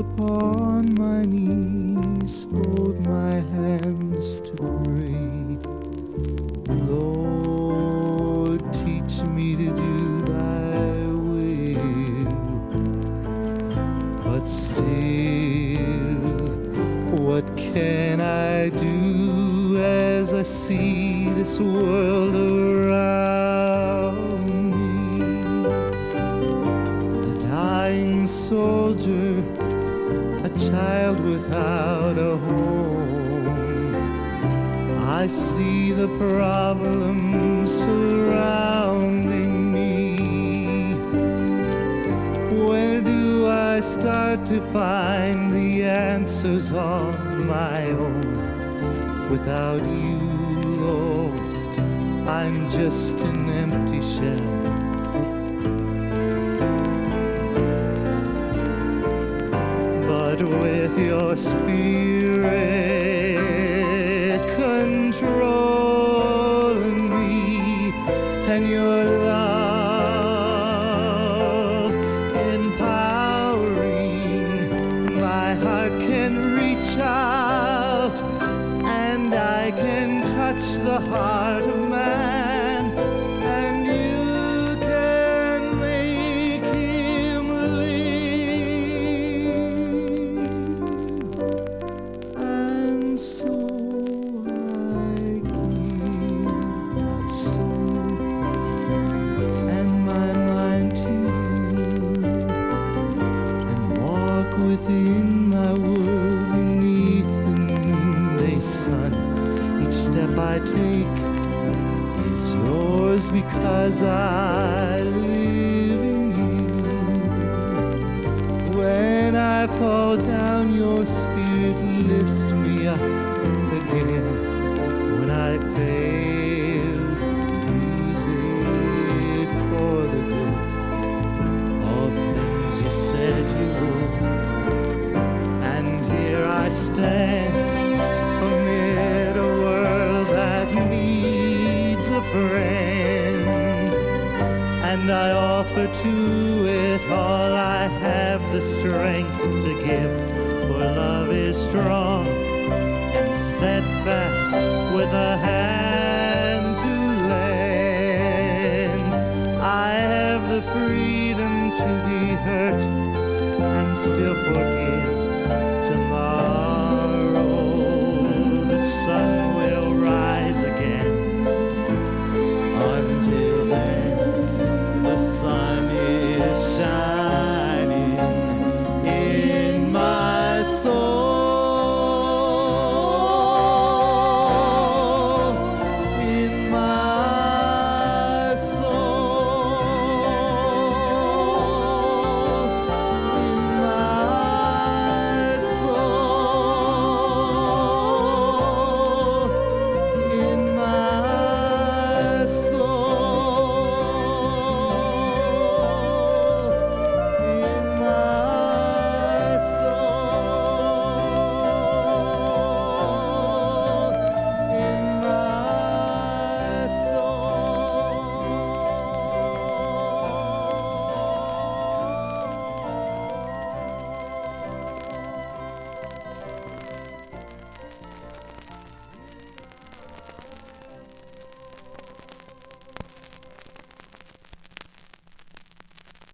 upon my knees, fold my hands to what can I do as I see this world around me? A dying soldier, a child without a home. I see the problems surrounding me. Where do I start to find the answers on my own? Without you, Lord, I'm just an empty shell. But with your spirit out and I can touch the heart step I take is yours because I live in you. When I fall down, your spirit lifts me up again. When I fail, use it for the good. All things you said you would. And here I stand And I offer to it all I have the strength to give. For love is strong and steadfast with a hand to lend. I have the freedom to be hurt and still forgive,